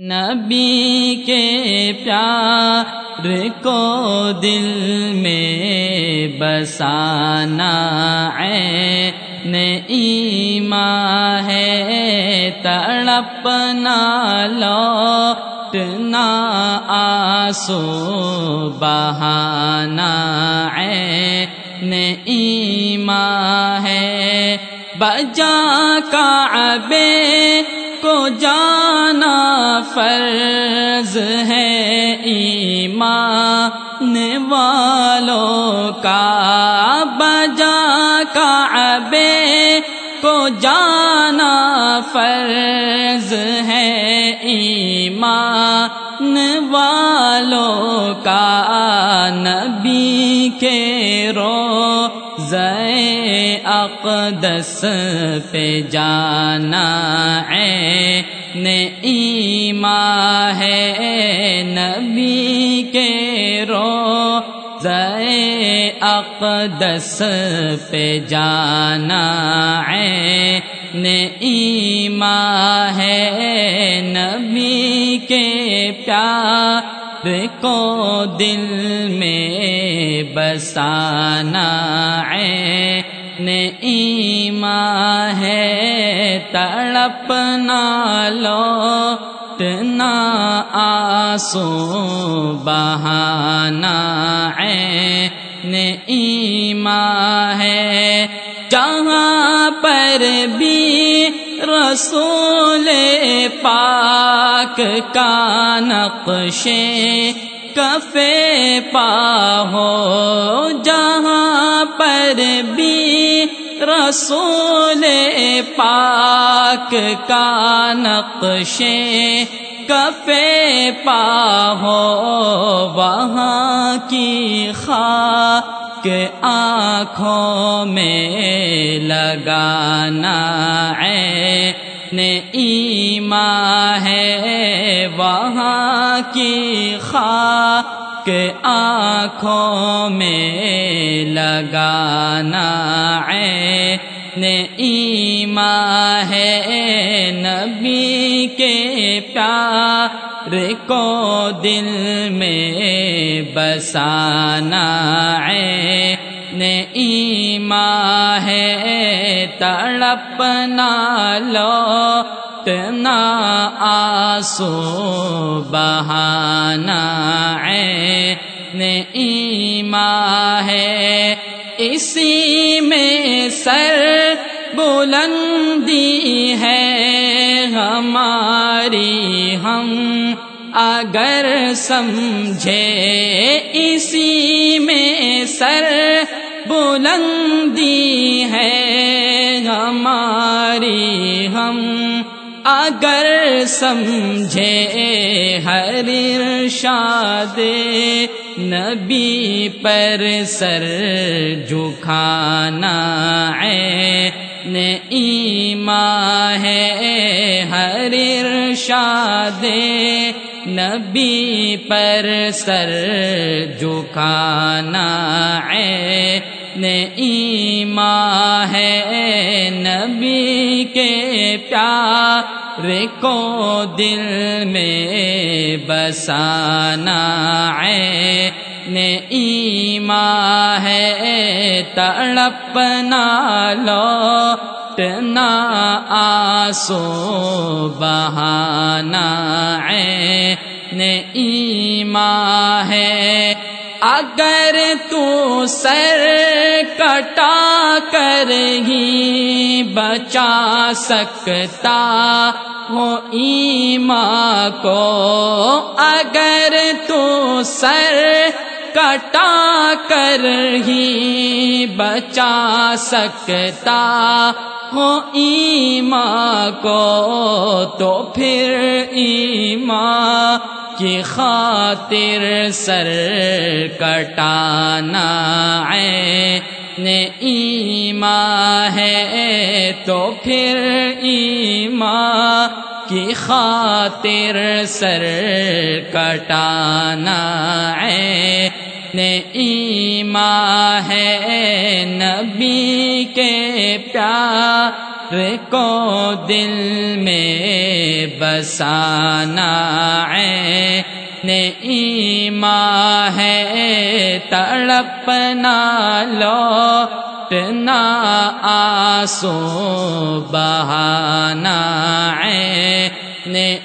نبی کے پیار کو دل میں بسانا ایمان ہے، تڑپنا، لوٹنا آسو بہانا ایمان ہے۔ بجا کا کو جانا فرض ہے ایمان والوں کا بجا کعبے کو جانا فرض ہے ایمان والوں کا نبی کے رو اقدس پہ جانا ہے ایمان ہے نبی کے رو زے اقدس پہ جانا ہے ایمان ہے نبی کے پیار کو دل میں بسانا ہے ایمان ہے تڑپنا لوٹنا آسو بہانا ہے نئی رسول پاک کا نقشے کفے پا ہو، جہاں پر بھی رسول پاک کا نقشے کفے پا ہو، وہاں کی خاک آنکھوں میں لگانا ہے ایمان ہے، وہاں کی خاک آنکھوں میں لگانا ہے ایمان ہے، نبی کے پیار کو دل میں بسانا ہے ایمان ہے، تڑپنا، لوٹنا آسو بہانا ایمان ہے۔ اسی میں سر بلندی ہے۔ ہماری ہم اگر سمجھے اسی میں سر بلندی ہے ہماری ہم اگر سمجھے ہر ارشاد نبی پر سر جھکانا ہے ایمان ہے ہر ارشاد نبی پر سر جھکانا ہے۔ ایمان ہے نبی کے پیار کو دل میں بسانا ہے۔ ایمان ہے تڑپنا لوٹنا آسو بہانا ہے۔ ایمان ہے، اگر تو سر کٹا کر ہی بچا سکتا ہو ایماں کو، اگر تو سر کٹا کر ہی بچا سکتا ہو ایماں کو تو پھر ایمان کی خاطر سر کٹانا ہے ایمان ہے تو پھر ایمان کی خاطر سر کٹانا ہے ایمان ہے نبی کے پیار کو دل میں بسانا ہے۔ ایما ہے تڑپنا، لوٹنا آسو بہانا ہے۔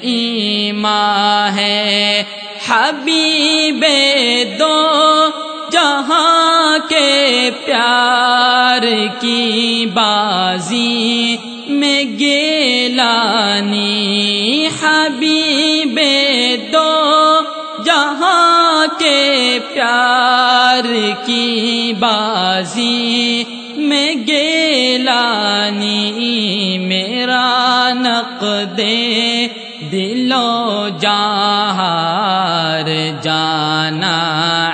ایما ہے حبیب دو، جہاں کے پیار کی بازی میں گیلانی۔ حبیب دو، جہاں کے پیار کی بازی میں گیلانی۔ میرا نق دے دلو جہار جانا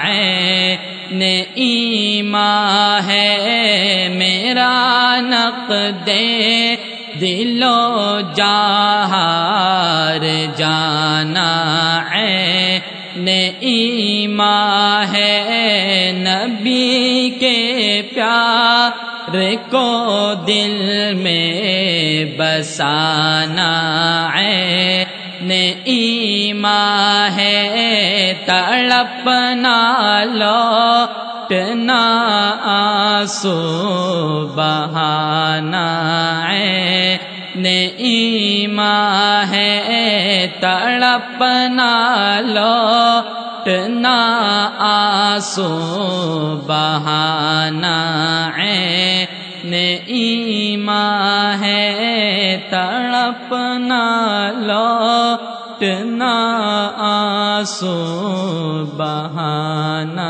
ہے نیما ہے میرا نق دے دلو جہار جانا ہے۔ ایما ہے نبی کے پیار کو دل میں بسانا ہے۔ ایما ہے تڑپنا لوٹنا آسو بہانا ایما ہے تڑپنا لوٹنا آسو بہانا ہے ایما ہے تڑپنا لوٹنا آسو بہانا